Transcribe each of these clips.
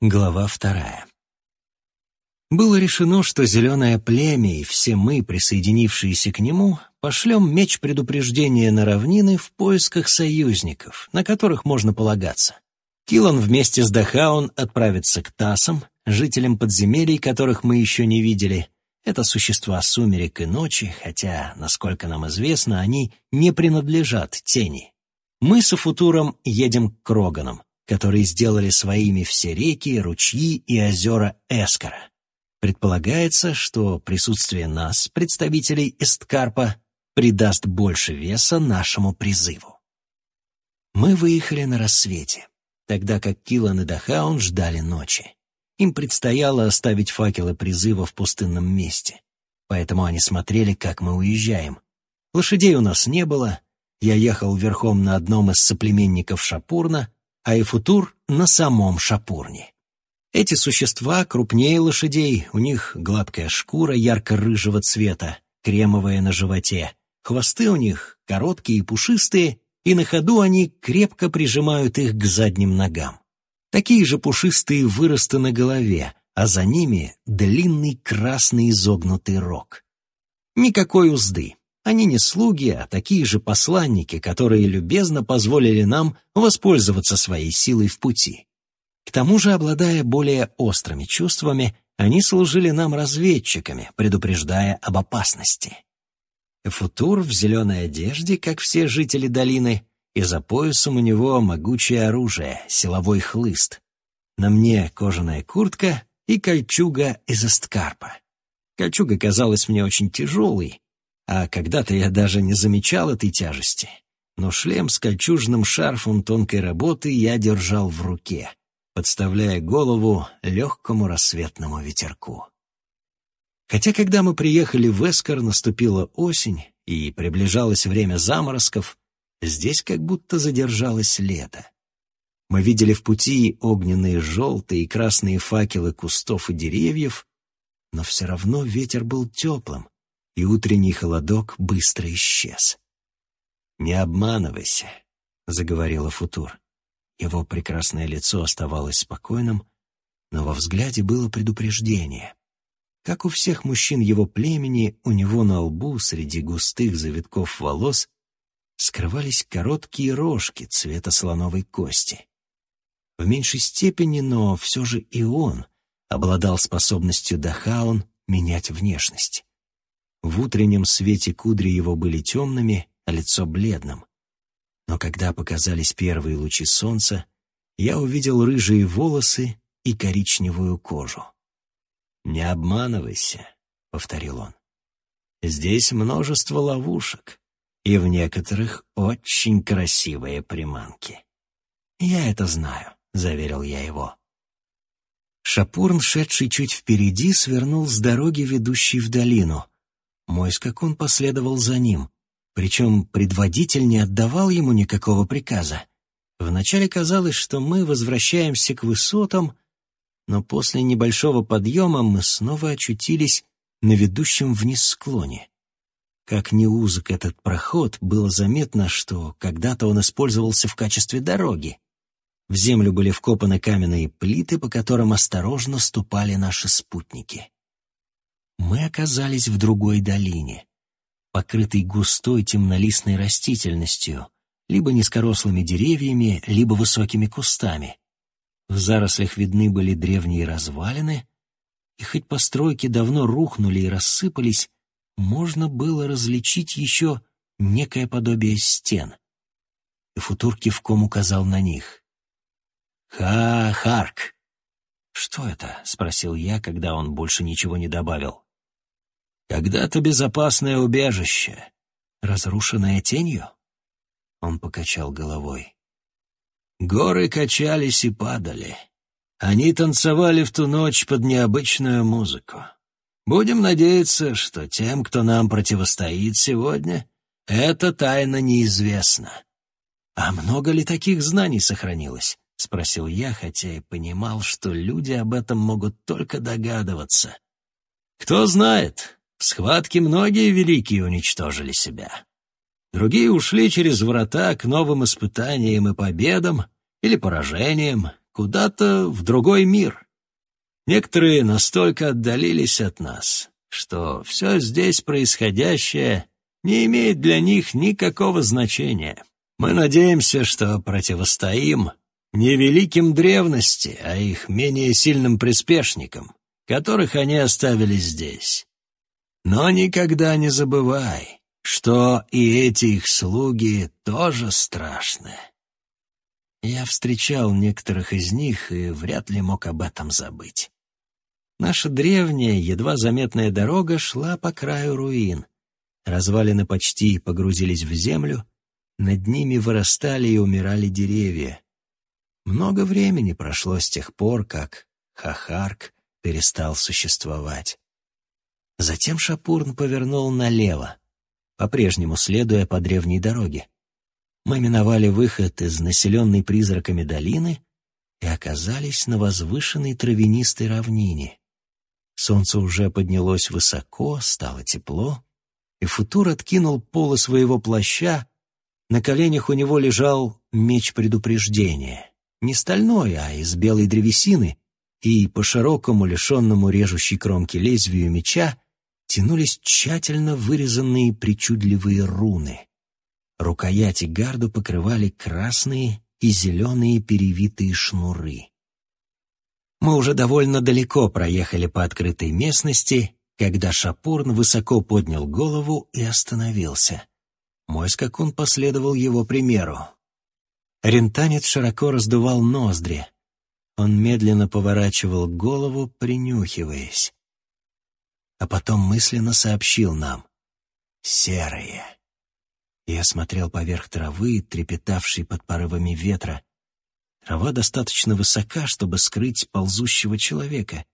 Глава вторая. Было решено, что зеленое племя и все мы, присоединившиеся к нему, пошлем меч предупреждения на равнины в поисках союзников, на которых можно полагаться. Килан вместе с Дахаун отправится к Тасам, жителям подземелий, которых мы еще не видели. Это существа сумерек и ночи, хотя, насколько нам известно, они не принадлежат тени. Мы с Футуром едем к Кроганам которые сделали своими все реки, ручьи и озера Эскара. Предполагается, что присутствие нас, представителей Эсткарпа, придаст больше веса нашему призыву. Мы выехали на рассвете, тогда как Килан и Дахаун ждали ночи. Им предстояло оставить факелы призыва в пустынном месте, поэтому они смотрели, как мы уезжаем. Лошадей у нас не было, я ехал верхом на одном из соплеменников Шапурна, а и футур на самом шапурне. Эти существа крупнее лошадей, у них гладкая шкура ярко-рыжего цвета, кремовая на животе. Хвосты у них короткие и пушистые, и на ходу они крепко прижимают их к задним ногам. Такие же пушистые выросты на голове, а за ними длинный красный изогнутый рог. Никакой узды, они не слуги, а такие же посланники, которые любезно позволили нам воспользоваться своей силой в пути. К тому же, обладая более острыми чувствами, они служили нам разведчиками, предупреждая об опасности. Футур в зеленой одежде, как все жители долины, и за поясом у него могучее оружие, силовой хлыст. На мне кожаная куртка и кольчуга из эсткарпа. Кольчуга казалась мне очень тяжелой, а когда-то я даже не замечал этой тяжести. Но шлем с кольчужным шарфом тонкой работы я держал в руке, подставляя голову легкому рассветному ветерку. Хотя когда мы приехали в Эскар, наступила осень, и приближалось время заморозков, здесь как будто задержалось лето. Мы видели в пути огненные желтые и красные факелы кустов и деревьев, но все равно ветер был теплым, и утренний холодок быстро исчез. «Не обманывайся», — заговорила Футур. Его прекрасное лицо оставалось спокойным, но во взгляде было предупреждение. Как у всех мужчин его племени, у него на лбу среди густых завитков волос скрывались короткие рожки цвета слоновой кости. В меньшей степени, но все же и он обладал способностью Дахаун менять внешность. В утреннем свете кудри его были темными, а лицо бледным. Но когда показались первые лучи солнца, я увидел рыжие волосы и коричневую кожу. «Не обманывайся», — повторил он. «Здесь множество ловушек, и в некоторых очень красивые приманки». «Я это знаю», — заверил я его. Шапурн, шедший чуть впереди, свернул с дороги, ведущей в долину — мой скакун последовал за ним, причем предводитель не отдавал ему никакого приказа. Вначале казалось, что мы возвращаемся к высотам, но после небольшого подъема мы снова очутились на ведущем вниз склоне. Как не узок этот проход, было заметно, что когда-то он использовался в качестве дороги. В землю были вкопаны каменные плиты, по которым осторожно ступали наши спутники мы оказались в другой долине, покрытой густой темнолистной растительностью, либо низкорослыми деревьями, либо высокими кустами. В зарослях видны были древние развалины, и хоть постройки давно рухнули и рассыпались, можно было различить еще некое подобие стен. И Футур кивком указал на них. «Ха-харк!» «Что это?» — спросил я, когда он больше ничего не добавил. Когда-то безопасное убежище, разрушенное тенью? Он покачал головой. Горы качались и падали. Они танцевали в ту ночь под необычную музыку. Будем надеяться, что тем, кто нам противостоит сегодня, эта тайна неизвестна. А много ли таких знаний сохранилось? — спросил я, хотя и понимал, что люди об этом могут только догадываться. «Кто знает, в схватке многие великие уничтожили себя. Другие ушли через врата к новым испытаниям и победам или поражениям, куда-то в другой мир. Некоторые настолько отдалились от нас, что все здесь происходящее не имеет для них никакого значения. Мы надеемся, что противостоим не великим древности, а их менее сильным приспешникам, которых они оставили здесь. Но никогда не забывай, что и эти их слуги тоже страшны. Я встречал некоторых из них и вряд ли мог об этом забыть. Наша древняя, едва заметная дорога шла по краю руин. Развалины почти погрузились в землю, над ними вырастали и умирали деревья. Много времени прошло с тех пор, как Хахарк перестал существовать. Затем Шапурн повернул налево, по-прежнему следуя по древней дороге. Мы миновали выход из населенной призраками долины и оказались на возвышенной травянистой равнине. Солнце уже поднялось высоко, стало тепло, и Футур откинул полы своего плаща, на коленях у него лежал меч предупреждения. Не стальной, а из белой древесины, и по широкому, лишенному режущей кромки лезвию меча тянулись тщательно вырезанные причудливые руны. Рукояти гарду покрывали красные и зеленые перевитые шнуры. Мы уже довольно далеко проехали по открытой местности, когда Шапурн высоко поднял голову и остановился. Мой скакун последовал его примеру. Рентанец широко раздувал ноздри. Он медленно поворачивал голову, принюхиваясь. А потом мысленно сообщил нам «Серые». Я смотрел поверх травы, трепетавшей под порывами ветра, Трава достаточно высока, чтобы скрыть ползущего человека.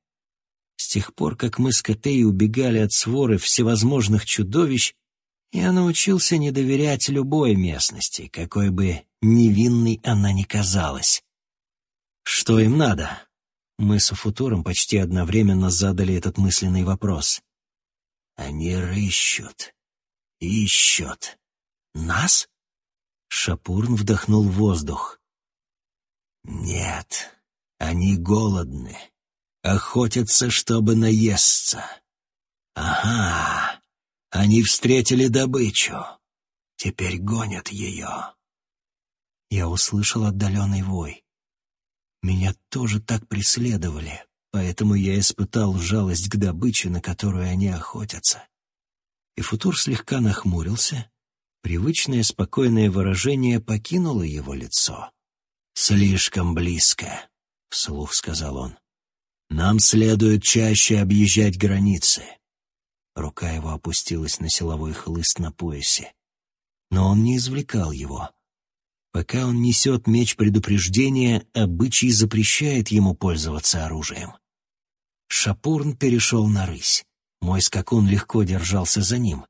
С тех пор, как мы с Котей убегали от своры всевозможных чудовищ, я научился не доверять любой местности, какой бы невинной она ни казалась. Что им надо? Мы с Футуром почти одновременно задали этот мысленный вопрос. Они рыщут, ищут. Нас? Шапурн вдохнул воздух. Нет, они голодны, охотятся, чтобы наесться. Ага, они встретили добычу, теперь гонят ее. Я услышал отдаленный вой. Меня тоже так преследовали, поэтому я испытал жалость к добыче, на которую они охотятся. И Футур слегка нахмурился, привычное спокойное выражение покинуло его лицо. «Слишком близко», — вслух сказал он. «Нам следует чаще объезжать границы». Рука его опустилась на силовой хлыст на поясе. Но он не извлекал его. Пока он несет меч предупреждения, обычай запрещает ему пользоваться оружием. Шапурн перешел на рысь. Мой скакун легко держался за ним.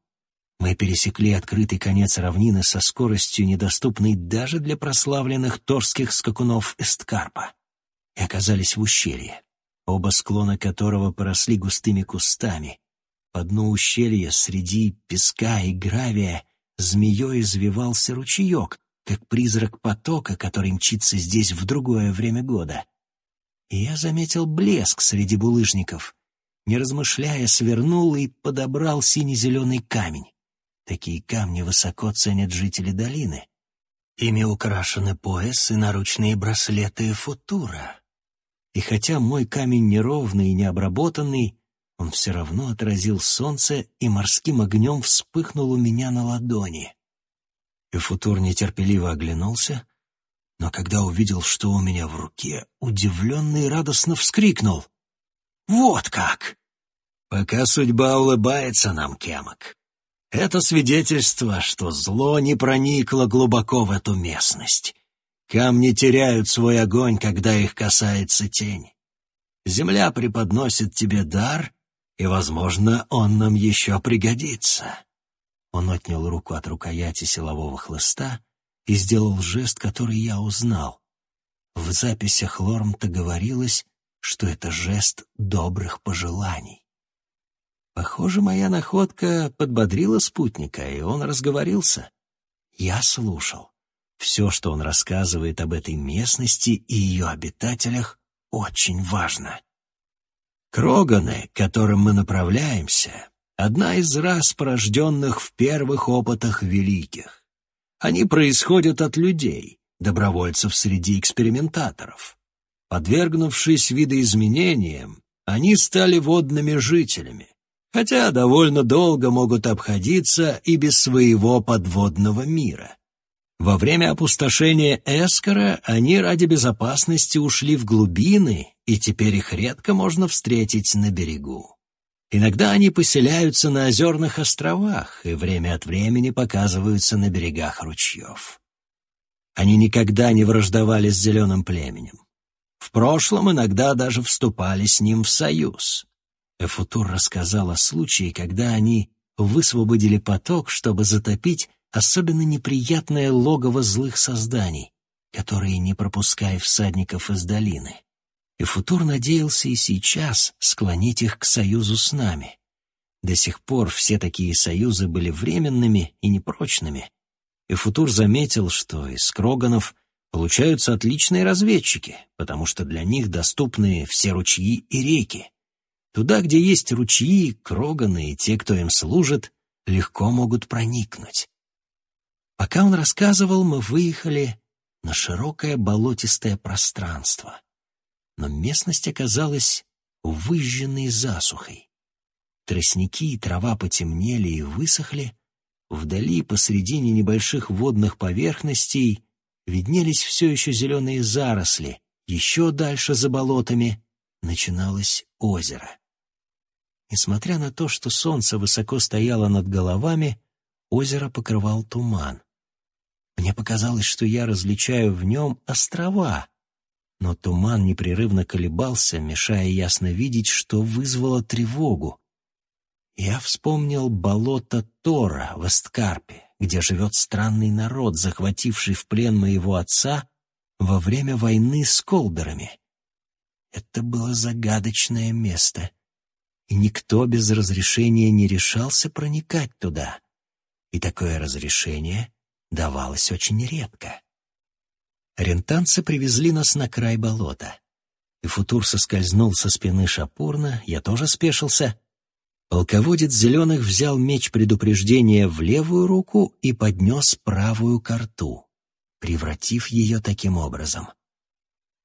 Мы пересекли открытый конец равнины со скоростью, недоступной даже для прославленных торских скакунов Эсткарпа, и оказались в ущелье, оба склона которого поросли густыми кустами. По дну ущелья среди песка и гравия змеей извивался ручеек, как призрак потока, который мчится здесь в другое время года. И я заметил блеск среди булыжников. Не размышляя, свернул и подобрал сине-зеленый камень. Такие камни высоко ценят жители долины. Ими украшены пояс и наручные браслеты футура. И хотя мой камень неровный и необработанный, он все равно отразил солнце и морским огнем вспыхнул у меня на ладони. И футур нетерпеливо оглянулся, но когда увидел, что у меня в руке, удивленно и радостно вскрикнул. «Вот как!» «Пока судьба улыбается нам, Кемок, это свидетельство, что зло не проникло глубоко в эту местность. Камни теряют свой огонь, когда их касается тень. Земля преподносит тебе дар, и, возможно, он нам еще пригодится. Он отнял руку от рукояти силового хлыста и сделал жест, который я узнал. В записях Лормта говорилось, что это жест добрых пожеланий. Похоже, моя находка подбодрила спутника, и он разговорился. Я слушал. Все, что он рассказывает об этой местности и ее обитателях, очень важно. Кроганы, к которым мы направляемся, одна из рас, порожденных в первых опытах великих. Они происходят от людей, добровольцев среди экспериментаторов. Подвергнувшись видоизменениям, они стали водными жителями, хотя довольно долго могут обходиться и без своего подводного мира. Во время опустошения Эскора они ради безопасности ушли в глубины, и теперь их редко можно встретить на берегу. Иногда они поселяются на озерных островах и время от времени показываются на берегах ручьев. Они никогда не враждовали с зеленым племенем. В прошлом иногда даже вступали с ним в союз. Эфутур рассказал о случае, когда они высвободили поток, чтобы затопить особенно неприятное логово злых созданий, которые не пропуская всадников из долины. И Футур надеялся и сейчас склонить их к союзу с нами. До сих пор все такие союзы были временными и непрочными. И Футур заметил, что из Кроганов получаются отличные разведчики, потому что для них доступны все ручьи и реки. Туда, где есть ручьи, Кроганы и те, кто им служит, легко могут проникнуть. Пока он рассказывал, мы выехали на широкое болотистое пространство. Но местность оказалась выжженной засухой. Тростники и трава потемнели и высохли. Вдали, посредине небольших водных поверхностей, виднелись все еще зеленые заросли. Еще дальше, за болотами, начиналось озеро. Несмотря на то, что солнце высоко стояло над головами, озеро покрывал туман. Мне показалось, что я различаю в нем острова, но туман непрерывно колебался, мешая ясно видеть, что вызвало тревогу. Я вспомнил болото Тора в Эсткарпе, где живет странный народ, захвативший в плен моего отца во время войны с колдерами. Это было загадочное место, и никто без разрешения не решался проникать туда. И такое разрешение давалось очень редко. Рентанцы привезли нас на край болота. И Футур соскользнул со спины Шапурна, я тоже спешился. Полководец Зеленых взял меч предупреждения в левую руку и поднес правую карту, превратив ее таким образом.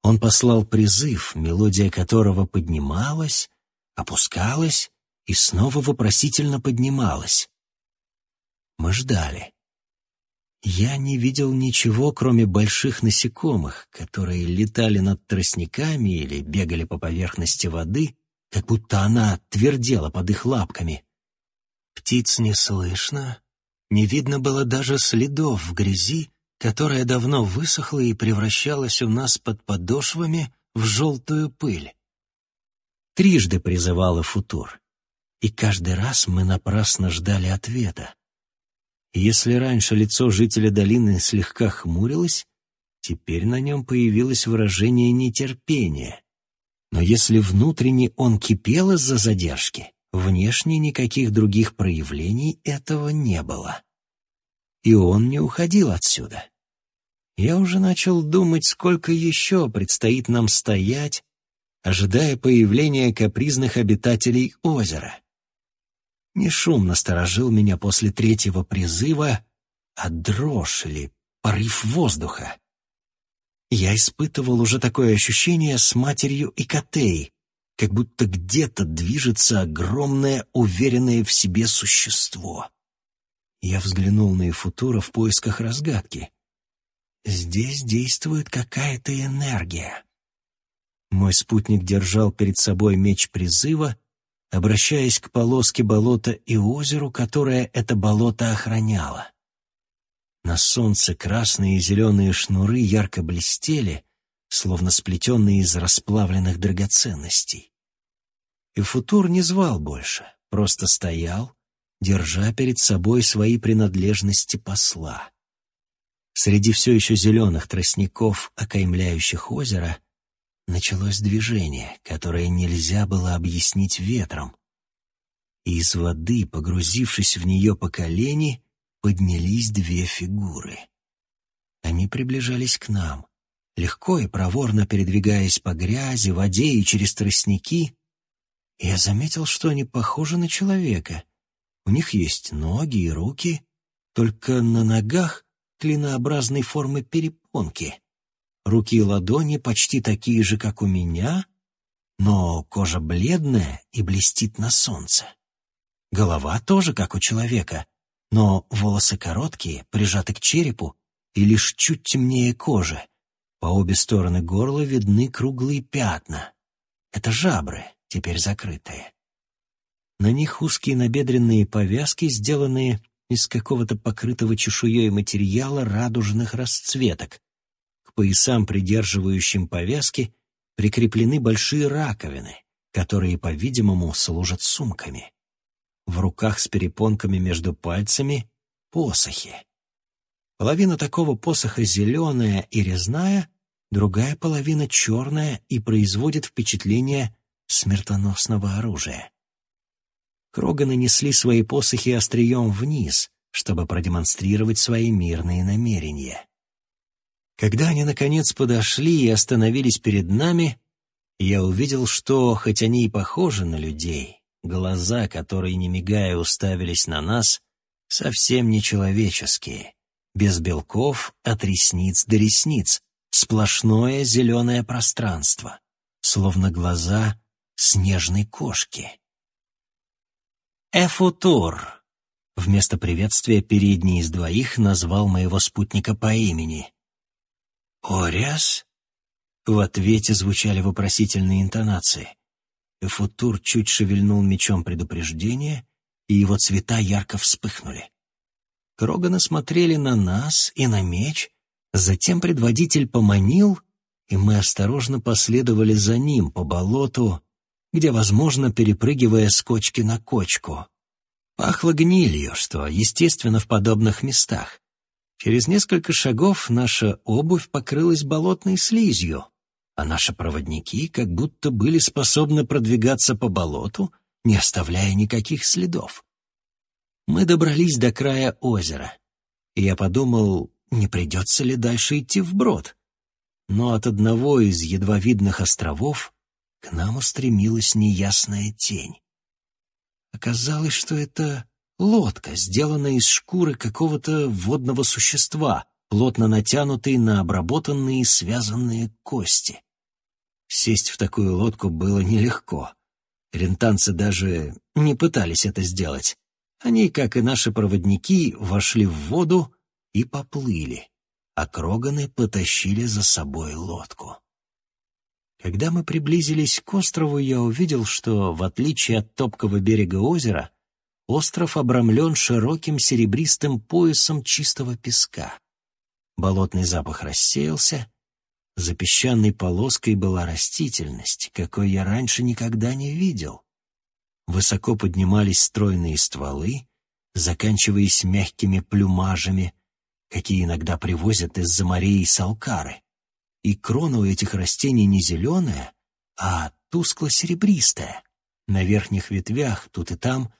Он послал призыв, мелодия которого поднималась, опускалась и снова вопросительно поднималась. Мы ждали. Я не видел ничего, кроме больших насекомых, которые летали над тростниками или бегали по поверхности воды, как будто она твердела под их лапками. Птиц не слышно, не видно было даже следов в грязи, которая давно высохла и превращалась у нас под подошвами в желтую пыль. Трижды призывала футур, и каждый раз мы напрасно ждали ответа. Если раньше лицо жителя долины слегка хмурилось, теперь на нем появилось выражение нетерпения. Но если внутренне он кипел из-за задержки, внешне никаких других проявлений этого не было. И он не уходил отсюда. Я уже начал думать, сколько еще предстоит нам стоять, ожидая появления капризных обитателей озера. Не шум насторожил меня после третьего призыва, а дрожь или порыв воздуха. Я испытывал уже такое ощущение с матерью и котей, как будто где-то движется огромное, уверенное в себе существо. Я взглянул на Эфутура в поисках разгадки. Здесь действует какая-то энергия. Мой спутник держал перед собой меч призыва, обращаясь к полоске болота и озеру, которое это болото охраняло. На солнце красные и зеленые шнуры ярко блестели, словно сплетенные из расплавленных драгоценностей. И Футур не звал больше, просто стоял, держа перед собой свои принадлежности посла. Среди все еще зеленых тростников, окаймляющих озеро, началось движение, которое нельзя было объяснить ветром. И из воды, погрузившись в нее по колени, поднялись две фигуры. Они приближались к нам, легко и проворно передвигаясь по грязи, воде и через тростники. я заметил, что они похожи на человека. У них есть ноги и руки, только на ногах клинообразной формы перепонки. Руки и ладони почти такие же, как у меня, но кожа бледная и блестит на солнце. Голова тоже, как у человека, но волосы короткие, прижаты к черепу и лишь чуть темнее кожи. По обе стороны горла видны круглые пятна. Это жабры, теперь закрытые. На них узкие набедренные повязки, сделанные из какого-то покрытого чешуей материала радужных расцветок. Поясам, придерживающим повязки, прикреплены большие раковины, которые, по-видимому, служат сумками. В руках с перепонками между пальцами — посохи. Половина такого посоха зеленая и резная, другая половина черная и производит впечатление смертоносного оружия. Кроганы несли свои посохи острием вниз, чтобы продемонстрировать свои мирные намерения. Когда они, наконец, подошли и остановились перед нами, я увидел, что, хоть они и похожи на людей, глаза, которые, не мигая, уставились на нас, совсем не человеческие, без белков от ресниц до ресниц, сплошное зеленое пространство, словно глаза снежной кошки. «Эфутур!» Вместо приветствия передний из двоих назвал моего спутника по имени. «Ориас?» В ответе звучали вопросительные интонации. Эфутур чуть шевельнул мечом предупреждения, и его цвета ярко вспыхнули. Кроганы смотрели на нас и на меч, затем предводитель поманил, и мы осторожно последовали за ним по болоту, где, возможно, перепрыгивая с кочки на кочку. Пахло гнилью, что естественно в подобных местах. Через несколько шагов наша обувь покрылась болотной слизью, а наши проводники как будто были способны продвигаться по болоту, не оставляя никаких следов. Мы добрались до края озера, и я подумал, не придется ли дальше идти вброд. Но от одного из едва видных островов к нам устремилась неясная тень. Оказалось, что это лодка, сделанная из шкуры какого-то водного существа, плотно натянутой на обработанные и связанные кости. Сесть в такую лодку было нелегко. Рентанцы даже не пытались это сделать. Они, как и наши проводники, вошли в воду и поплыли, а Кроганы потащили за собой лодку. Когда мы приблизились к острову, я увидел, что, в отличие от топкого берега озера, остров обрамлен широким серебристым поясом чистого песка. Болотный запах рассеялся, за песчаной полоской была растительность, какой я раньше никогда не видел. Высоко поднимались стройные стволы, заканчиваясь мягкими плюмажами, какие иногда привозят из-за морей салкары и крона у этих растений не зеленая, а тускло-серебристая. На верхних ветвях тут и там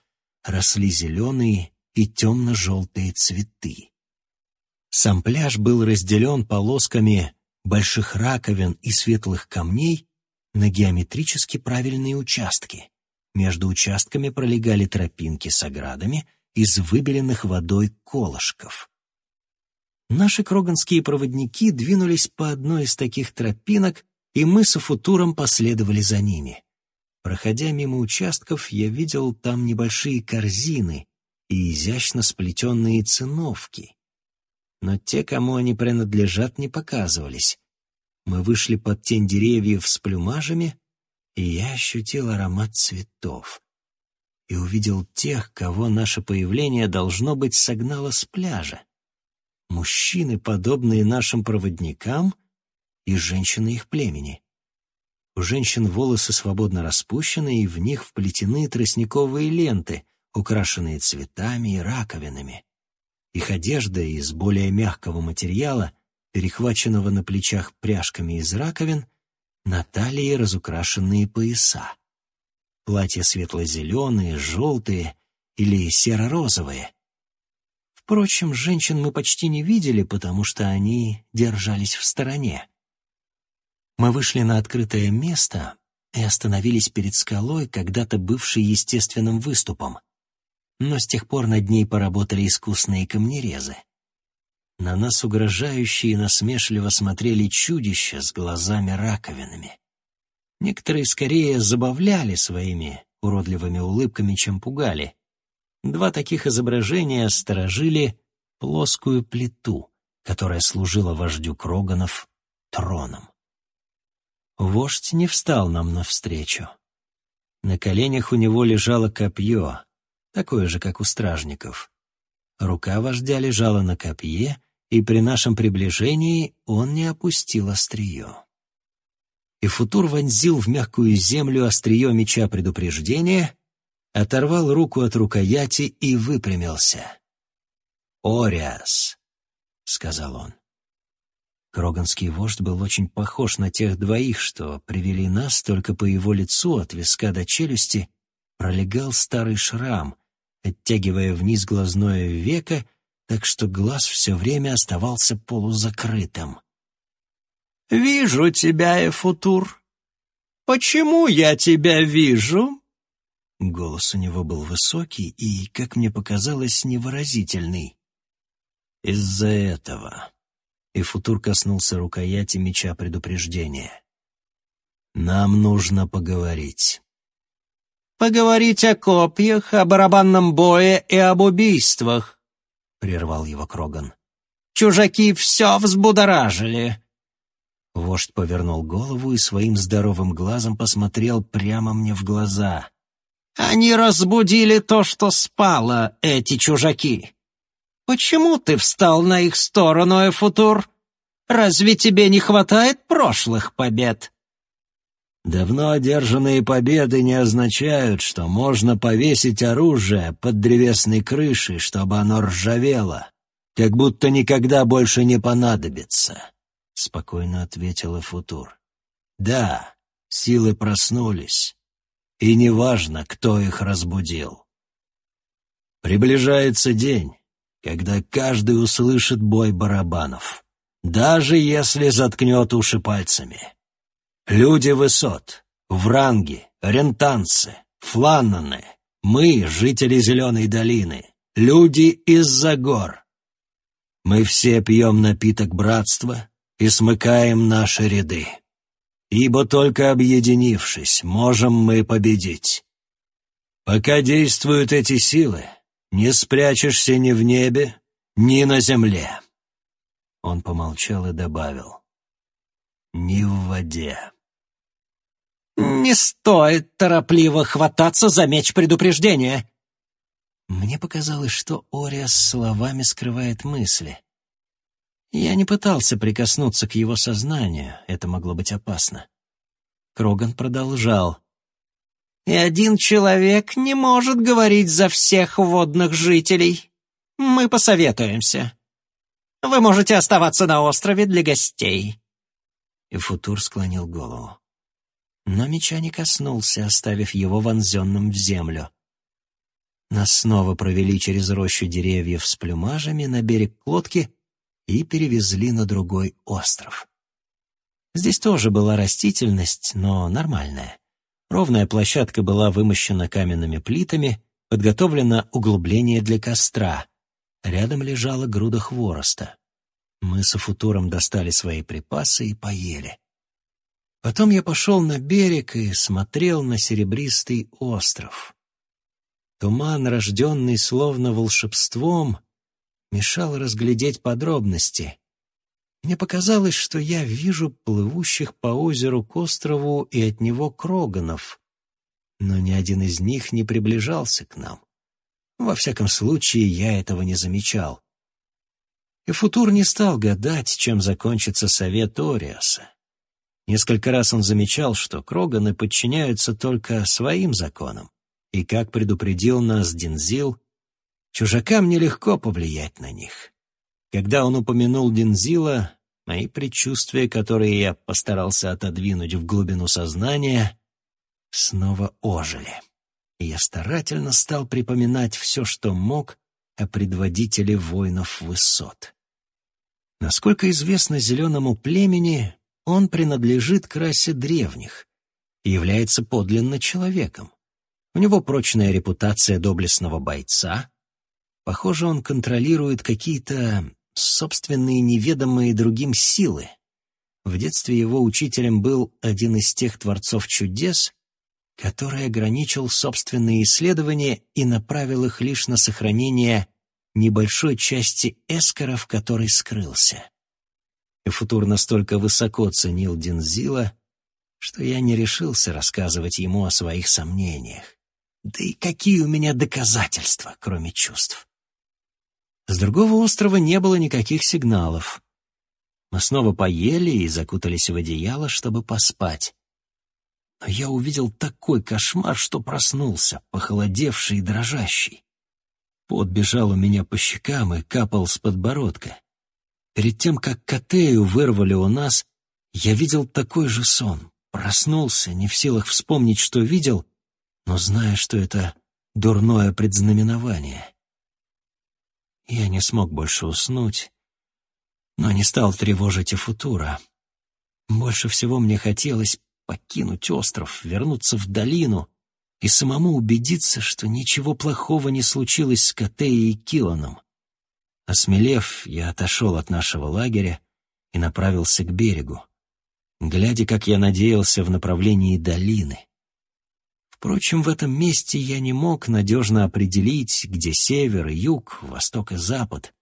росли зеленые и темно-желтые цветы. Сам пляж был разделен полосками больших раковин и светлых камней на геометрически правильные участки. Между участками пролегали тропинки с оградами из выбеленных водой колышков. Наши кроганские проводники двинулись по одной из таких тропинок, и мы с Футуром последовали за ними. Проходя мимо участков, я видел там небольшие корзины и изящно сплетенные циновки. Но те, кому они принадлежат, не показывались. Мы вышли под тень деревьев с плюмажами, и я ощутил аромат цветов. И увидел тех, кого наше появление должно быть согнало с пляжа мужчины, подобные нашим проводникам, и женщины их племени. У женщин волосы свободно распущены, и в них вплетены тростниковые ленты, украшенные цветами и раковинами. Их одежда из более мягкого материала, перехваченного на плечах пряжками из раковин, на талии разукрашенные пояса. Платья светло-зеленые, желтые или серо-розовые — Впрочем, женщин мы почти не видели, потому что они держались в стороне. Мы вышли на открытое место и остановились перед скалой, когда-то бывшей естественным выступом. Но с тех пор над ней поработали искусные камнерезы. На нас угрожающе и насмешливо смотрели чудища с глазами-раковинами. Некоторые скорее забавляли своими уродливыми улыбками, чем пугали. Два таких изображения сторожили плоскую плиту, которая служила вождю Кроганов троном. Вождь не встал нам навстречу. На коленях у него лежало копье, такое же, как у стражников. Рука вождя лежала на копье, и при нашем приближении он не опустил острие. И Футур вонзил в мягкую землю острие меча предупреждения, оторвал руку от рукояти и выпрямился. «Ориас», — сказал он. Кроганский вождь был очень похож на тех двоих, что привели нас, только по его лицу от виска до челюсти пролегал старый шрам, оттягивая вниз глазное веко так что глаз все время оставался полузакрытым. «Вижу тебя, Эфутур. Почему я тебя вижу?» Голос у него был высокий и, как мне показалось, невыразительный. «Из-за этого...» И Футур коснулся рукояти меча предупреждения. «Нам нужно поговорить». «Поговорить о копьях, о барабанном бое и об убийствах. — прервал его Кроган. «Чужаки все взбудоражили!» Вождь повернул голову и своим здоровым глазом посмотрел прямо мне в глаза. «Они разбудили то, что спало, эти чужаки. Почему ты встал на их сторону, Эфутур? Разве тебе не хватает прошлых побед?» Давно одержанные победы не означают, что можно повесить оружие под древесной крышей, чтобы оно ржавело, как будто никогда больше не понадобится, — спокойно ответила Футур. Да, силы проснулись, и неважно, кто их разбудил. Приближается день, когда каждый услышит бой барабанов, даже если заткнет уши пальцами. Люди высот, вранги, рентанцы, фланнаны, мы, жители Зеленой долины, люди из-за гор. Мы все пьем напиток братства и смыкаем наши ряды. Ибо только объединившись, можем мы победить. Пока действуют эти силы, не спрячешься ни в небе, ни на земле. Он помолчал и добавил. Ни в воде. «Не стоит торопливо хвататься за меч предупреждения!» Мне показалось, что Ориас словами скрывает мысли. Я не пытался прикоснуться к его сознанию, это могло быть опасно. Кроган продолжал. «И один человек не может говорить за всех водных жителей. Мы посоветуемся. Вы можете оставаться на острове для гостей». И Футур склонил голову но меча не коснулся, оставив его вонзенным в землю. Нас снова провели через рощу деревьев с плюмажами на берег лодки и перевезли на другой остров. Здесь тоже была растительность, но нормальная. Ровная площадка была вымощена каменными плитами, подготовлено углубление для костра. Рядом лежала груда хвороста. Мы с Футуром достали свои припасы и поели. Потом я пошел на берег и смотрел на серебристый остров. Туман, рожденный словно волшебством, мешал разглядеть подробности. Мне показалось, что я вижу плывущих по озеру к острову и от него кроганов, но ни один из них не приближался к нам. Во всяком случае, я этого не замечал. И Футур не стал гадать, чем закончится совет Ориаса. Несколько раз он замечал, что Кроганы подчиняются только своим законам. И, как предупредил нас Динзил, чужакам нелегко повлиять на них. Когда он упомянул Динзила, мои предчувствия, которые я постарался отодвинуть в глубину сознания, снова ожили. И я старательно стал припоминать все, что мог, о предводителе воинов высот. Насколько известно зеленому племени, он принадлежит к расе древних и является подлинно человеком. У него прочная репутация доблестного бойца. Похоже, он контролирует какие-то собственные неведомые другим силы. В детстве его учителем был один из тех творцов чудес, который ограничил собственные исследования и направил их лишь на сохранение небольшой части эскора, в которой скрылся. Футур настолько высоко ценил Динзила, что я не решился рассказывать ему о своих сомнениях. Да и какие у меня доказательства, кроме чувств? С другого острова не было никаких сигналов. Мы снова поели и закутались в одеяло, чтобы поспать. Но я увидел такой кошмар, что проснулся, похолодевший и дрожащий. Пот бежал у меня по щекам и капал с подбородка. Перед тем, как Катею вырвали у нас, я видел такой же сон. Проснулся, не в силах вспомнить, что видел, но зная, что это дурное предзнаменование. Я не смог больше уснуть, но не стал тревожить и футура. Больше всего мне хотелось покинуть остров, вернуться в долину и самому убедиться, что ничего плохого не случилось с Котеей и Киланом. Осмелев, я отошел от нашего лагеря и направился к берегу, глядя, как я надеялся, в направлении долины. Впрочем, в этом месте я не мог надежно определить, где север и юг, восток и запад.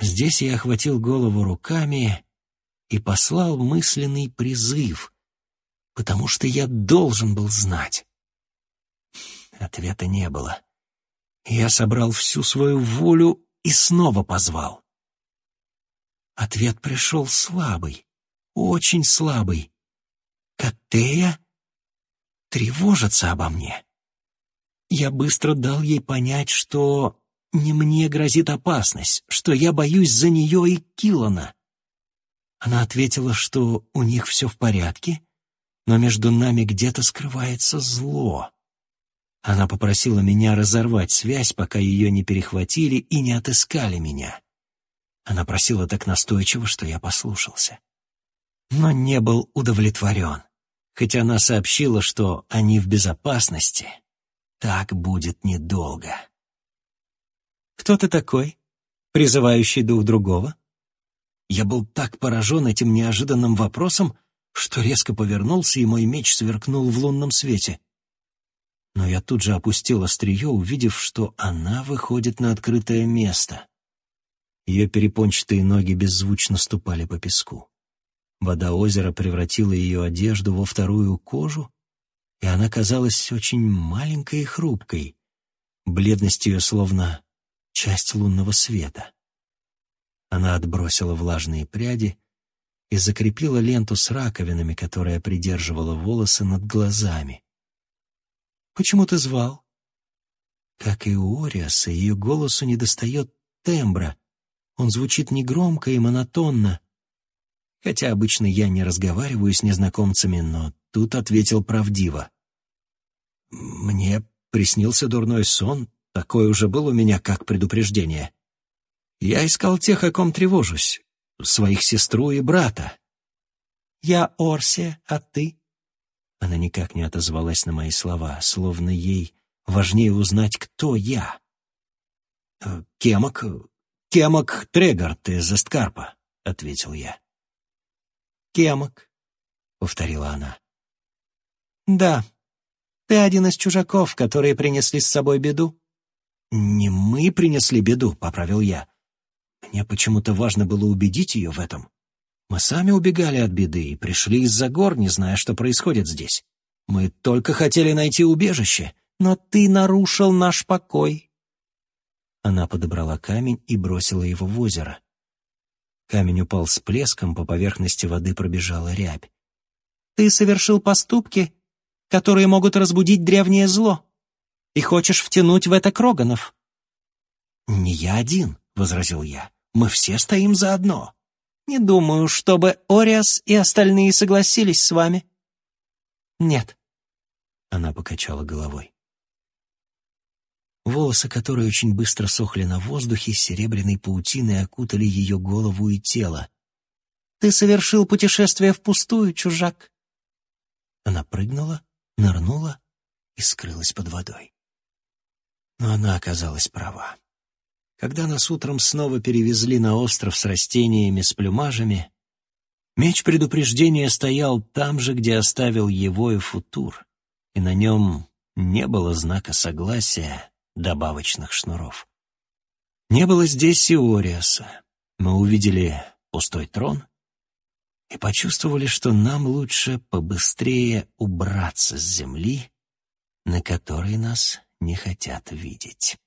Здесь я охватил голову руками и послал мысленный призыв, потому что я должен был знать. Ответа не было. Я собрал всю свою волю и снова позвал. Ответ пришел слабый, очень слабый. «Катея?» Тревожится обо мне. Я быстро дал ей понять, что не мне грозит опасность, что я боюсь за нее и Килана. Она ответила, что у них все в порядке, но между нами где-то скрывается зло. Она попросила меня разорвать связь, пока ее не перехватили и не отыскали меня. Она просила так настойчиво, что я послушался. Но не был удовлетворен хотя она сообщила, что они в безопасности, так будет недолго. «Кто ты такой, призывающий дух другого?» Я был так поражен этим неожиданным вопросом, что резко повернулся, и мой меч сверкнул в лунном свете. Но я тут же опустил острие, увидев, что она выходит на открытое место. Ее перепончатые ноги беззвучно ступали по песку. Вода озера превратила ее одежду во вторую кожу, и она казалась очень маленькой и хрупкой. Бледность ее словно часть лунного света. Она отбросила влажные пряди и закрепила ленту с раковинами, которая придерживала волосы над глазами. «Почему ты звал?» Как и у Ориаса, ее голосу недостает тембра. Он звучит негромко и монотонно, хотя обычно я не разговариваю с незнакомцами, но тут ответил правдиво. «Мне приснился дурной сон, такой уже был у меня как предупреждение. Я искал тех, о ком тревожусь, своих сестру и брата». «Я Орсия, а ты?» Она никак не отозвалась на мои слова, словно ей важнее узнать, кто я. «Э, «Кемок, Кемок Трегард из Эсткарпа», — ответил я. Кемок», — повторила она. «Да, ты один из чужаков, которые принесли с собой беду». «Не мы принесли беду», — поправил я. Мне почему-то важно было убедить ее в этом. Мы сами убегали от беды и пришли из-за гор, не зная, что происходит здесь. Мы только хотели найти убежище, но ты нарушил наш покой. Она подобрала камень и бросила его в озеро. Камень упал с плеском, по поверхности воды пробежала рябь. «Ты совершил поступки, которые могут разбудить древнее зло, и хочешь втянуть в это Кроганов». «Не я один», — возразил я. «Мы все стоим заодно». «Не думаю, чтобы Ориас и остальные согласились с вами». «Нет», — она покачала головой. Волосы которой очень быстро сохли на воздухе, серебряной паутиной окутали ее голову и тело. «Ты совершил путешествие впустую, чужак!» Она прыгнула, нырнула и скрылась под водой. Но она оказалась права. Когда нас утром снова перевезли на остров с растениями, с плюмажами, меч предупреждения стоял там же, где оставил его и футур, и на нем не было знака согласия добавочных шнуров. Не было здесь и Ориаса. Мы увидели пустой трон и почувствовали, что нам лучше побыстрее убраться с земли, на которой нас не хотят видеть.